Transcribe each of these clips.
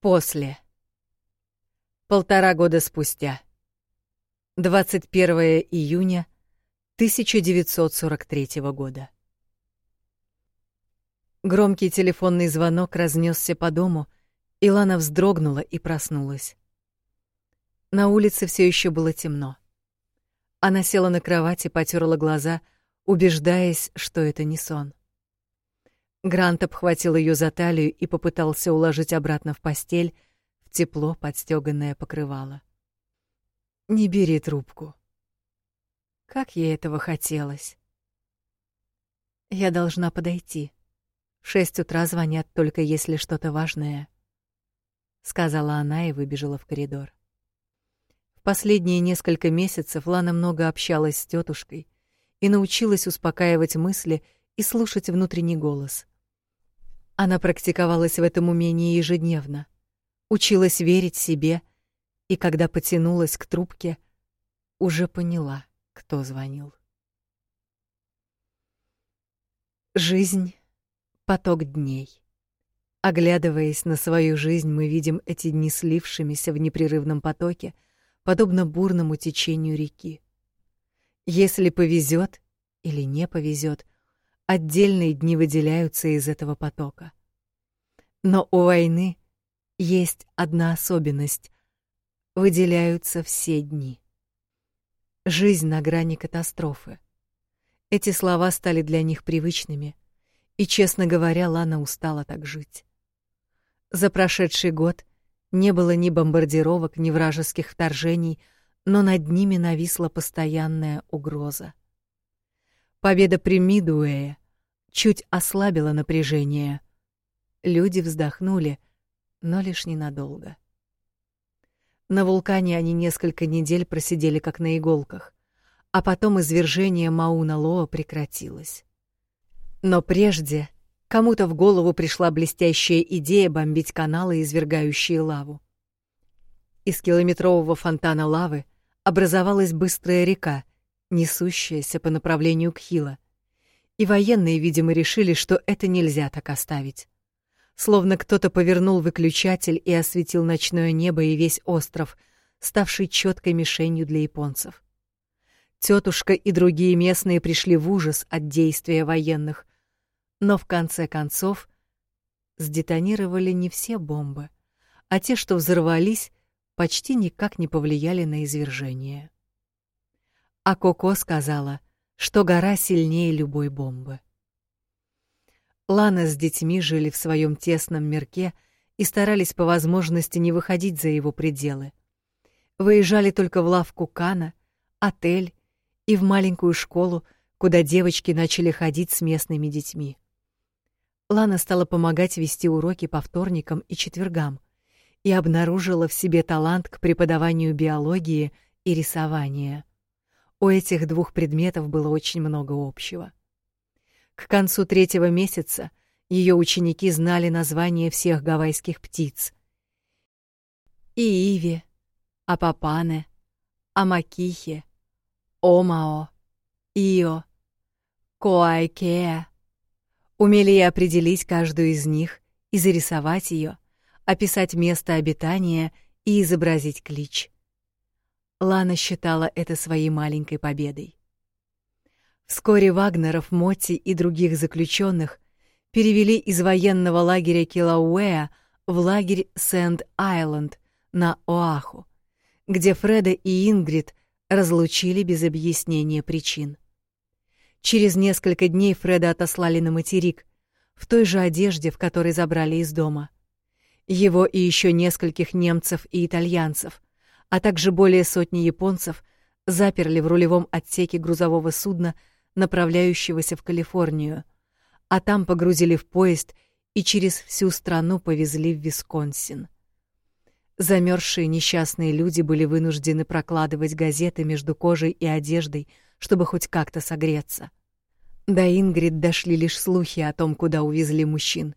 После. Полтора года спустя. 21 июня 1943 года. Громкий телефонный звонок разнесся по дому, и Лана вздрогнула и проснулась. На улице все еще было темно. Она села на кровати, потёрла глаза, убеждаясь, что это не сон. Грант обхватил ее за талию и попытался уложить обратно в постель, в тепло подстёганное покрывало. «Не бери трубку». Как ей этого хотелось. «Я должна подойти. В шесть утра звонят только если что-то важное», — сказала она и выбежала в коридор. В последние несколько месяцев Лана много общалась с тетушкой и научилась успокаивать мысли и слушать внутренний голос — она практиковалась в этом умении ежедневно, училась верить себе, и когда потянулась к трубке, уже поняла, кто звонил. Жизнь — поток дней. Оглядываясь на свою жизнь, мы видим эти дни слившимися в непрерывном потоке, подобно бурному течению реки. Если повезет или не повезет, отдельные дни выделяются из этого потока. Но у войны есть одна особенность — выделяются все дни. Жизнь на грани катастрофы. Эти слова стали для них привычными, и, честно говоря, Лана устала так жить. За прошедший год не было ни бомбардировок, ни вражеских вторжений, но над ними нависла постоянная угроза. Победа при Мидуэе чуть ослабила напряжение. Люди вздохнули, но лишь ненадолго. На вулкане они несколько недель просидели как на иголках, а потом извержение Мауна-Лоа прекратилось. Но прежде кому-то в голову пришла блестящая идея бомбить каналы, извергающие лаву. Из километрового фонтана лавы образовалась быстрая река, несущаяся по направлению к Хила. И военные, видимо, решили, что это нельзя так оставить. Словно кто-то повернул выключатель и осветил ночное небо и весь остров, ставший четкой мишенью для японцев. Тетушка и другие местные пришли в ужас от действия военных, но в конце концов сдетонировали не все бомбы, а те, что взорвались, почти никак не повлияли на извержение. А Коко сказала, что гора сильнее любой бомбы. Лана с детьми жили в своем тесном мирке и старались по возможности не выходить за его пределы. Выезжали только в лавку Кана, отель и в маленькую школу, куда девочки начали ходить с местными детьми. Лана стала помогать вести уроки по вторникам и четвергам и обнаружила в себе талант к преподаванию биологии и рисования. У этих двух предметов было очень много общего. К концу третьего месяца ее ученики знали названия всех гавайских птиц. Ииви, Апапане, Амакихе, Омао, Ио, Коайкеа. Умели и определить каждую из них и зарисовать ее, описать место обитания и изобразить клич. Лана считала это своей маленькой победой. Вскоре Вагнеров, Мотти и других заключенных перевели из военного лагеря Килауэа в лагерь Сент-Айленд на Оаху, где Фреда и Ингрид разлучили без объяснения причин. Через несколько дней Фреда отослали на материк, в той же одежде, в которой забрали из дома. Его и еще нескольких немцев и итальянцев, а также более сотни японцев заперли в рулевом отсеке грузового судна, направляющегося в Калифорнию, а там погрузили в поезд и через всю страну повезли в Висконсин. Замерзшие несчастные люди были вынуждены прокладывать газеты между кожей и одеждой, чтобы хоть как-то согреться. До Ингрид дошли лишь слухи о том, куда увезли мужчин,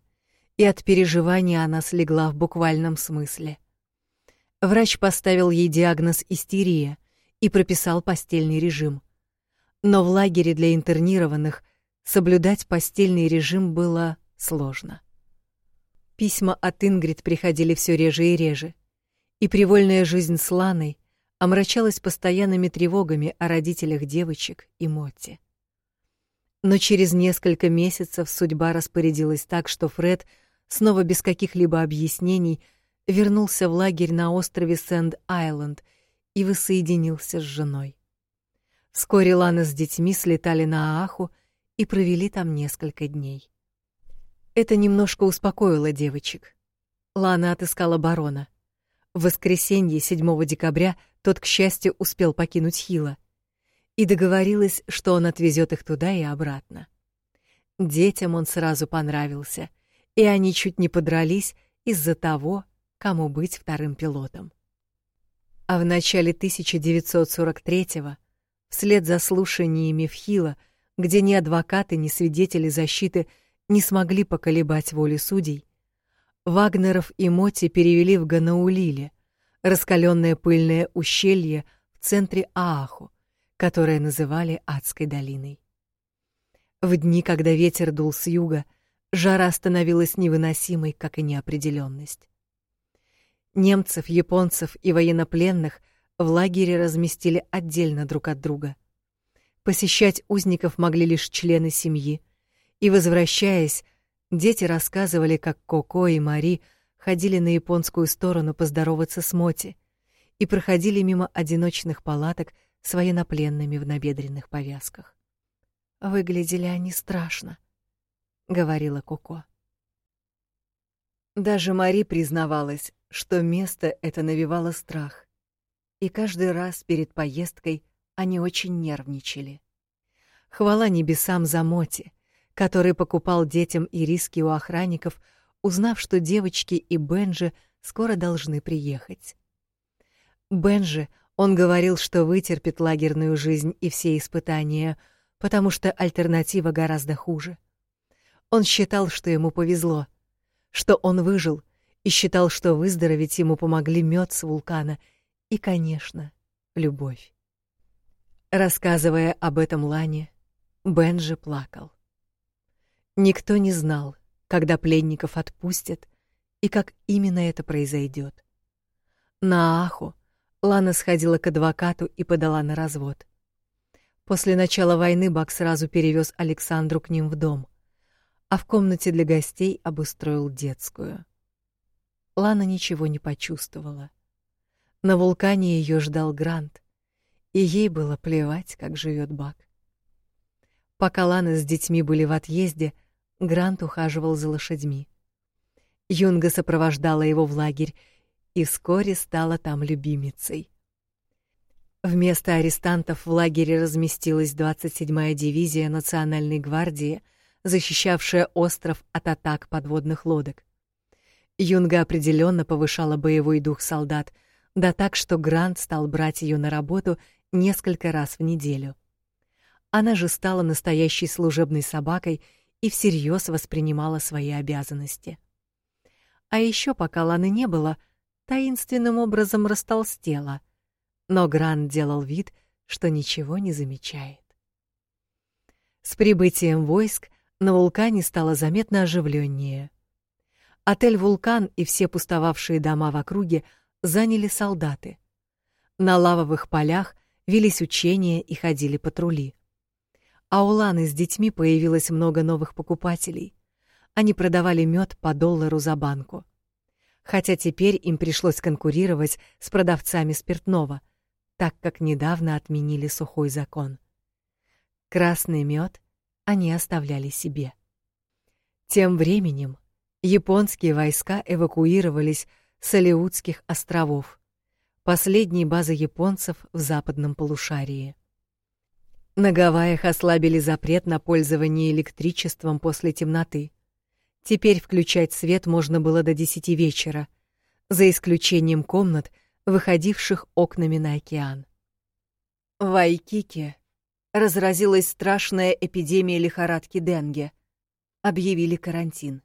и от переживания она слегла в буквальном смысле — Врач поставил ей диагноз истерия и прописал постельный режим. Но в лагере для интернированных соблюдать постельный режим было сложно. Письма от Ингрид приходили все реже и реже, и привольная жизнь с Ланой омрачалась постоянными тревогами о родителях девочек и Мотти. Но через несколько месяцев судьба распорядилась так, что Фред снова без каких-либо объяснений вернулся в лагерь на острове Сенд-Айленд и воссоединился с женой. Вскоре Лана с детьми слетали на Ааху и провели там несколько дней. Это немножко успокоило девочек. Лана отыскала барона. В воскресенье 7 декабря тот, к счастью, успел покинуть Хила и договорилась, что он отвезет их туда и обратно. Детям он сразу понравился, и они чуть не подрались из-за того, кому быть вторым пилотом. А в начале 1943-го, вслед за слушаниями в Хила, где ни адвокаты, ни свидетели защиты не смогли поколебать волю судей, Вагнеров и Моти перевели в Ганаулиле, раскаленное пыльное ущелье в центре Ааху, которое называли Адской долиной. В дни, когда ветер дул с юга, жара становилась невыносимой, как и неопределенность. Немцев, японцев и военнопленных в лагере разместили отдельно друг от друга. Посещать узников могли лишь члены семьи, и, возвращаясь, дети рассказывали, как Коко и Мари ходили на японскую сторону поздороваться с Моти и проходили мимо одиночных палаток с военнопленными в набедренных повязках. Выглядели они страшно, говорила Коко. Даже Мари признавалась, что место это навевало страх. И каждый раз перед поездкой они очень нервничали. Хвала небесам за Моти, который покупал детям и риски у охранников, узнав, что девочки и Бенжи скоро должны приехать. Бенжи, он говорил, что вытерпит лагерную жизнь и все испытания, потому что альтернатива гораздо хуже. Он считал, что ему повезло, что он выжил, и считал, что выздороветь ему помогли мед с вулкана и, конечно, любовь. Рассказывая об этом Лане, Бенжи плакал. Никто не знал, когда пленников отпустят и как именно это произойдет. На Аху Лана сходила к адвокату и подала на развод. После начала войны Бак сразу перевез Александру к ним в дом, а в комнате для гостей обустроил детскую. Лана ничего не почувствовала. На вулкане ее ждал Грант, и ей было плевать, как живет Бак. Пока Лана с детьми были в отъезде, Грант ухаживал за лошадьми. Юнга сопровождала его в лагерь и вскоре стала там любимицей. Вместо арестантов в лагере разместилась 27-я дивизия Национальной гвардии, защищавшая остров от атак подводных лодок. Юнга определенно повышала боевой дух солдат, да так, что Грант стал брать ее на работу несколько раз в неделю. Она же стала настоящей служебной собакой и всерьез воспринимала свои обязанности. А еще пока Ланы не было, таинственным образом растолстела, но Грант делал вид, что ничего не замечает. С прибытием войск на вулкане стало заметно оживленнее. Отель «Вулкан» и все пустовавшие дома в округе заняли солдаты. На лавовых полях велись учения и ходили патрули а у Ланы с детьми появилось много новых покупателей. Они продавали мед по доллару за банку. Хотя теперь им пришлось конкурировать с продавцами спиртного, так как недавно отменили сухой закон. Красный мед они оставляли себе. Тем временем японские войска эвакуировались с Алеутских островов, последней базы японцев в западном полушарии. На Гавайях ослабили запрет на пользование электричеством после темноты. Теперь включать свет можно было до десяти вечера, за исключением комнат, выходивших окнами на океан. В Айкике разразилась страшная эпидемия лихорадки Денге. Объявили карантин.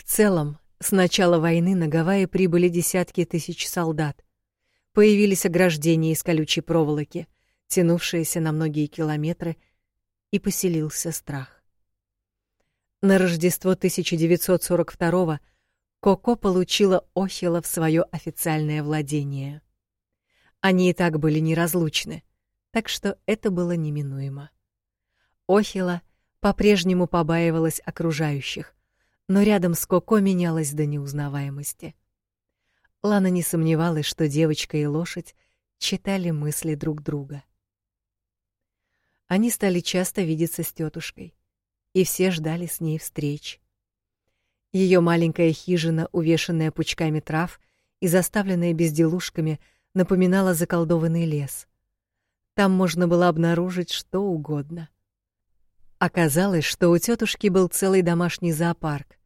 В целом, с начала войны на Гавайи прибыли десятки тысяч солдат. Появились ограждения из колючей проволоки — тянувшееся на многие километры, и поселился страх. На Рождество 1942 Коко получила Охила в свое официальное владение. Они и так были неразлучны, так что это было неминуемо. Охила по-прежнему побаивалась окружающих, но рядом с Коко менялась до неузнаваемости. Лана не сомневалась, что девочка и лошадь читали мысли друг друга. Они стали часто видеться с тетушкой, и все ждали с ней встреч. Ее маленькая хижина, увешанная пучками трав и заставленная безделушками, напоминала заколдованный лес. Там можно было обнаружить что угодно — Оказалось, что у тетушки был целый домашний зоопарк.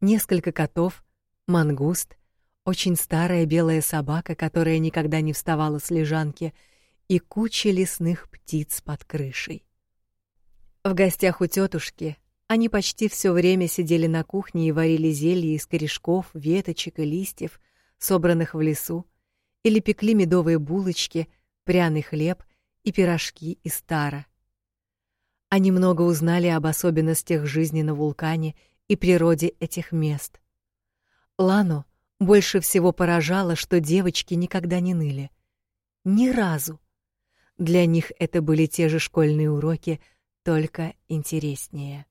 Несколько котов, мангуст, очень старая белая собака, которая никогда не вставала с лежанки, и куча лесных птиц под крышей. В гостях у тетушки они почти все время сидели на кухне и варили зелье из корешков, веточек и листьев, собранных в лесу, или пекли медовые булочки, пряный хлеб и пирожки из тара. Они много узнали об особенностях жизни на вулкане и природе этих мест. Лану больше всего поражало, что девочки никогда не ныли. Ни разу. Для них это были те же школьные уроки, только интереснее.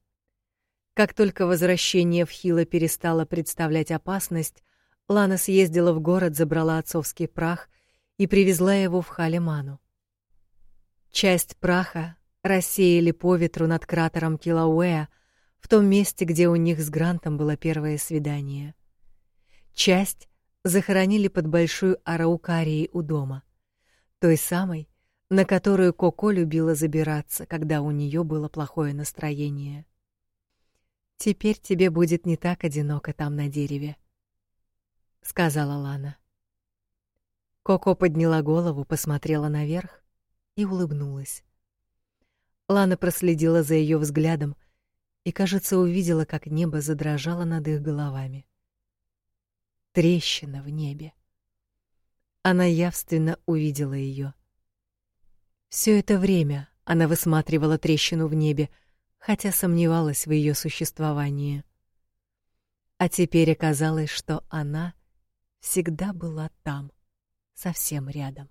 Как только возвращение в Хило перестало представлять опасность, Лана съездила в город, забрала отцовский прах и привезла его в Халиману. Часть праха рассеяли по ветру над кратером Килауэа, в том месте, где у них с Грантом было первое свидание. Часть захоронили под большой араукарией у дома, той самой, на которую Коко любила забираться, когда у нее было плохое настроение. Теперь тебе будет не так одиноко там на дереве, сказала Лана. Коко подняла голову, посмотрела наверх и улыбнулась. Лана проследила за ее взглядом и, кажется, увидела, как небо задрожало над их головами. Трещина в небе. Она явственно увидела ее. Все это время она высматривала трещину в небе, хотя сомневалась в ее существовании. А теперь оказалось, что она всегда была там, совсем рядом.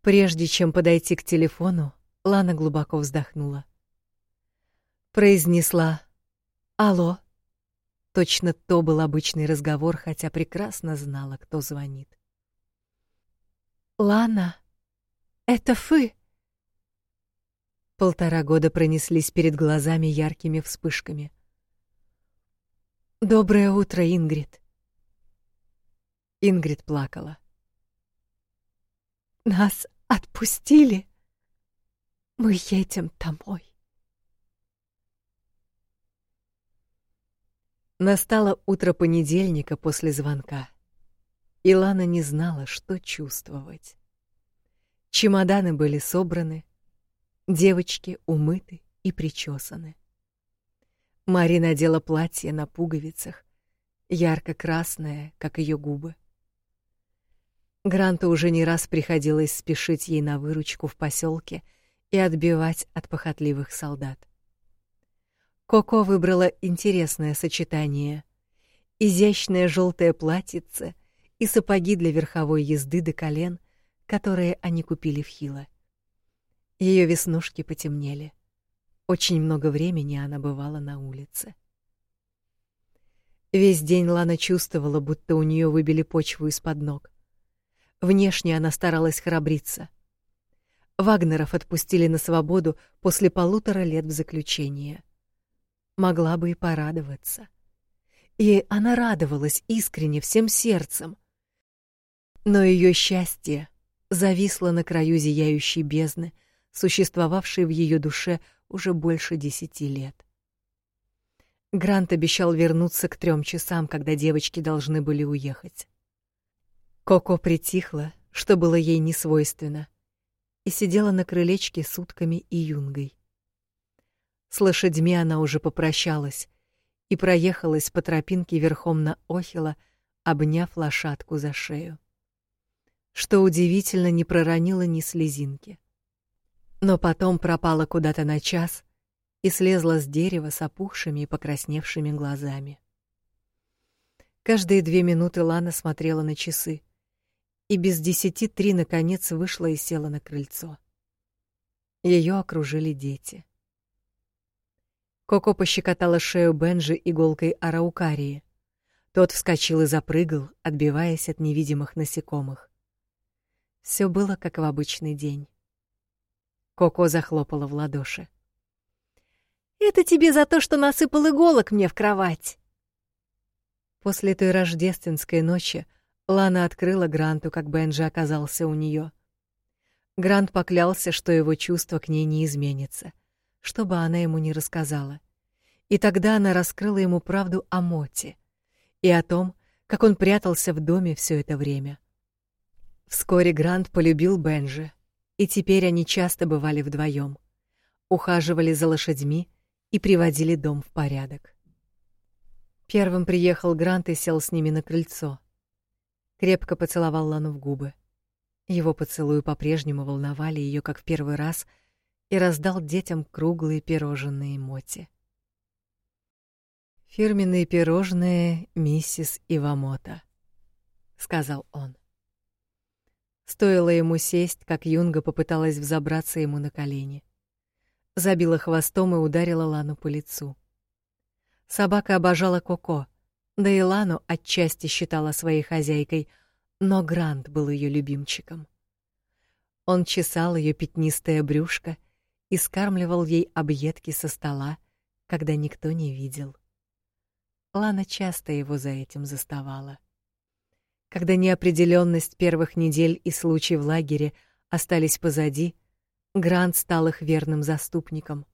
Прежде чем подойти к телефону, Лана глубоко вздохнула. Произнесла «Алло». Точно то был обычный разговор, хотя прекрасно знала, кто звонит. «Лана, это вы?» Полтора года пронеслись перед глазами яркими вспышками. «Доброе утро, Ингрид!» Ингрид плакала. «Нас Отпустили. Мы едем домой. Настало утро понедельника после звонка. Илана не знала, что чувствовать. Чемоданы были собраны, девочки умыты и причесаны. Мари надела платье на пуговицах, ярко-красное, как ее губы. Гранту уже не раз приходилось спешить ей на выручку в поселке и отбивать от похотливых солдат. Коко выбрала интересное сочетание: изящное желтое платьице и сапоги для верховой езды до колен, которые они купили в Хило. Ее веснушки потемнели. Очень много времени она бывала на улице. Весь день Лана чувствовала, будто у нее выбили почву из-под ног. Внешне она старалась храбриться. Вагнеров отпустили на свободу после полутора лет в заключении. Могла бы и порадоваться. И она радовалась искренне всем сердцем. Но ее счастье зависло на краю зияющей бездны, существовавшей в ее душе уже больше десяти лет. Грант обещал вернуться к трем часам, когда девочки должны были уехать. Коко притихла, что было ей не свойственно, и сидела на крылечке с утками и юнгой. С лошадьми она уже попрощалась и проехалась по тропинке верхом на Охила, обняв лошадку за шею. Что удивительно, не проронила ни слезинки. Но потом пропала куда-то на час и слезла с дерева с опухшими и покрасневшими глазами. Каждые две минуты Лана смотрела на часы и без десяти три наконец вышла и села на крыльцо. Ее окружили дети. Коко пощекотала шею Бенжи иголкой араукарии. Тот вскочил и запрыгал, отбиваясь от невидимых насекомых. Все было как в обычный день. Коко захлопала в ладоши. Это тебе за то, что насыпал иголок мне в кровать. После той рождественской ночи Лана открыла Гранту, как Бенджи оказался у нее. Грант поклялся, что его чувство к ней не изменится, что бы она ему не рассказала. И тогда она раскрыла ему правду о Моте и о том, как он прятался в доме все это время. Вскоре Грант полюбил Бенджи, и теперь они часто бывали вдвоем, ухаживали за лошадьми и приводили дом в порядок. Первым приехал Грант и сел с ними на крыльцо крепко поцеловал Лану в губы. Его поцелуи по-прежнему волновали ее, как в первый раз, и раздал детям круглые пирожные моти. Фирменные пирожные миссис Ивамота, сказал он. Стоило ему сесть, как Юнга попыталась взобраться ему на колени. Забила хвостом и ударила Лану по лицу. Собака обожала Коко, да и Лану отчасти считала своей хозяйкой, но Грант был ее любимчиком. Он чесал ее пятнистое брюшко и скармливал ей объедки со стола, когда никто не видел. Лана часто его за этим заставала. Когда неопределенность первых недель и случай в лагере остались позади, Грант стал их верным заступником,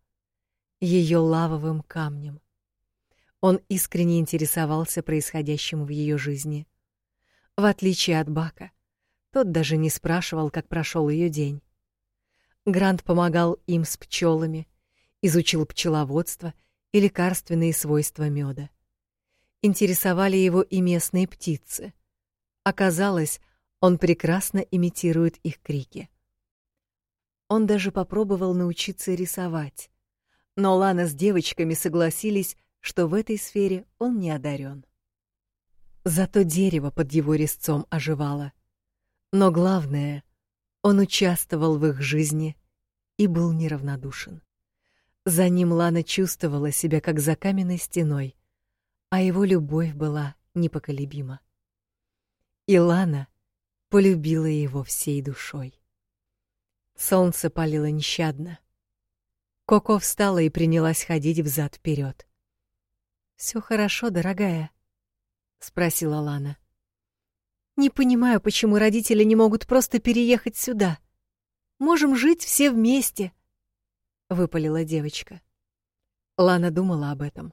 ее лавовым камнем. Он искренне интересовался происходящим в ее жизни. В отличие от Бака, тот даже не спрашивал, как прошел ее день. Грант помогал им с пчелами, изучил пчеловодство и лекарственные свойства меда. Интересовали его и местные птицы. Оказалось, он прекрасно имитирует их крики. Он даже попробовал научиться рисовать. Но Лана с девочками согласились, что в этой сфере он не одарен. Зато дерево под его резцом оживало. Но главное, он участвовал в их жизни и был неравнодушен. За ним Лана чувствовала себя как за каменной стеной, а его любовь была непоколебима. И Лана полюбила его всей душой. Солнце палило нещадно. Коко встала и принялась ходить взад вперед. Все хорошо, дорогая, спросила Лана. Не понимаю, почему родители не могут просто переехать сюда. Можем жить все вместе, выпалила девочка. Лана думала об этом.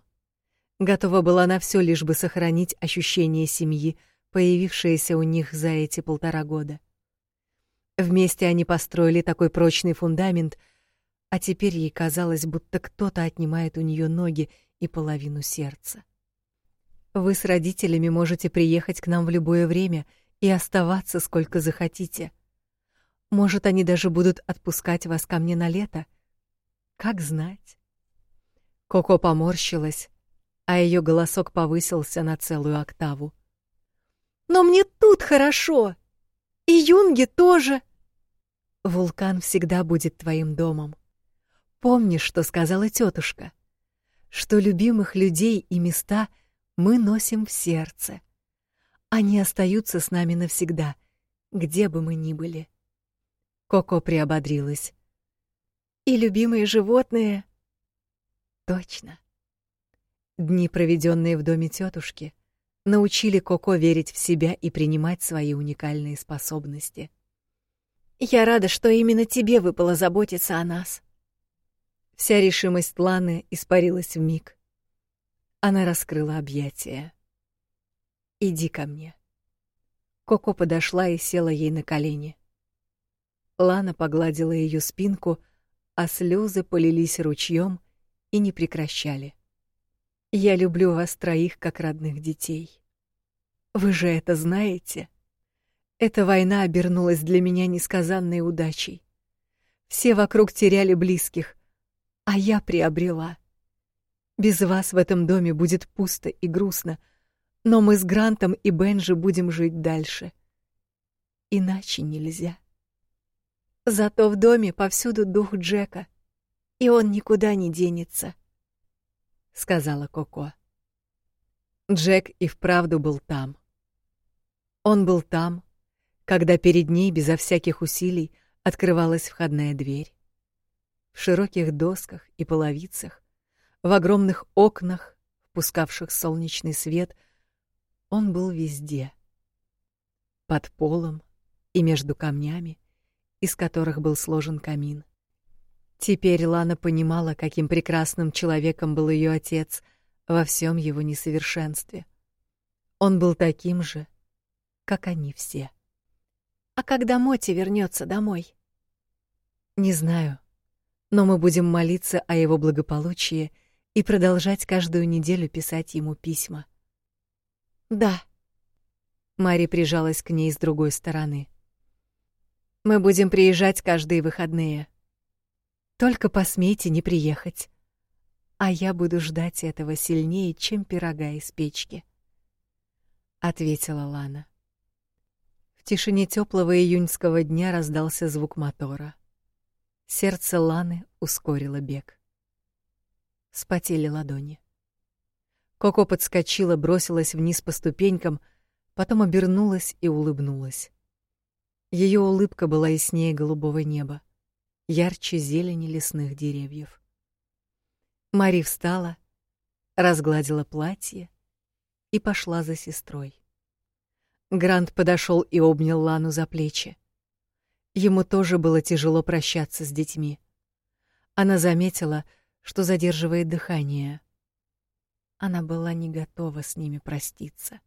Готова была на все, лишь бы сохранить ощущение семьи, появившееся у них за эти полтора года. Вместе они построили такой прочный фундамент, а теперь ей казалось, будто кто-то отнимает у нее ноги и половину сердца. Вы с родителями можете приехать к нам в любое время и оставаться сколько захотите. Может, они даже будут отпускать вас ко мне на лето. Как знать. Коко поморщилась, а ее голосок повысился на целую октаву. Но мне тут хорошо. И Юнге тоже. Вулкан всегда будет твоим домом. Помнишь, что сказала тетушка? Что любимых людей и места мы носим в сердце. Они остаются с нами навсегда, где бы мы ни были. Коко приободрилась. И любимые животные. Точно. Дни, проведенные в доме тетушки, научили Коко верить в себя и принимать свои уникальные способности. Я рада, что именно тебе выпало заботиться о нас. Вся решимость Ланы испарилась в миг. Она раскрыла объятия. Иди ко мне. Коко подошла и села ей на колени. Лана погладила ее спинку, а слезы полились ручьем и не прекращали. Я люблю вас троих как родных детей. Вы же это знаете. Эта война обернулась для меня несказанной удачей. Все вокруг теряли близких, а я приобрела. Без вас в этом доме будет пусто и грустно, но мы с Грантом и Бенжи будем жить дальше. Иначе нельзя. Зато в доме повсюду дух Джека, и он никуда не денется, сказала Коко. Джек и вправду был там. Он был там, когда перед ней безо всяких усилий открывалась входная дверь. В широких досках и половицах, в огромных окнах, впускавших солнечный свет, он был везде. Под полом и между камнями, из которых был сложен камин. Теперь Лана понимала, каким прекрасным человеком был ее отец во всем его несовершенстве. Он был таким же, как они все. А когда Моти вернется домой? Не знаю, но мы будем молиться о его благополучии и продолжать каждую неделю писать ему письма. Да. Мари прижалась к ней с другой стороны. Мы будем приезжать каждые выходные. Только посмейте не приехать. А я буду ждать этого сильнее, чем пирога из печки, ответила Лана. В тишине теплого июньского дня раздался звук мотора. Сердце Ланы ускорило бег. Спотели ладони. Коко подскочила, бросилась вниз по ступенькам, потом обернулась и улыбнулась. Ее улыбка была яснее голубого неба, ярче зелени лесных деревьев. Мари встала, разгладила платье и пошла за сестрой. Грант подошел и обнял Лану за плечи. Ему тоже было тяжело прощаться с детьми. Она заметила, что задерживает дыхание. Она была не готова с ними проститься.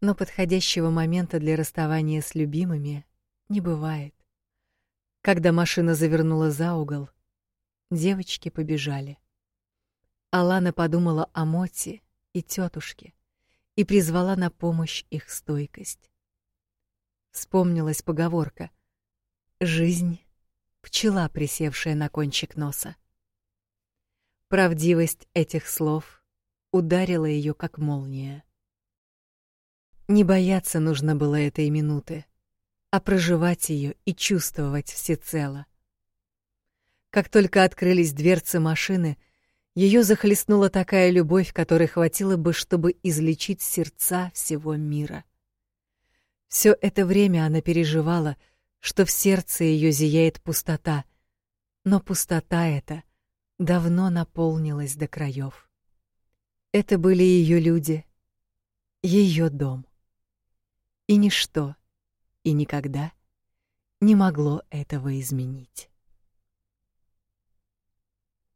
Но подходящего момента для расставания с любимыми не бывает. Когда машина завернула за угол, девочки побежали. Алана подумала о Моти и тетушке и призвала на помощь их стойкость. Вспомнилась поговорка: жизнь пчела, присевшая на кончик носа. Правдивость этих слов ударила ее как молния. Не бояться нужно было этой минуты, а проживать ее и чувствовать всецело. Как только открылись дверцы машины, ее захлестнула такая любовь, которой хватило бы, чтобы излечить сердца всего мира. Все это время она переживала, что в сердце ее зияет пустота, но пустота эта давно наполнилась до краев. Это были ее люди, ее дом. И ничто и никогда не могло этого изменить.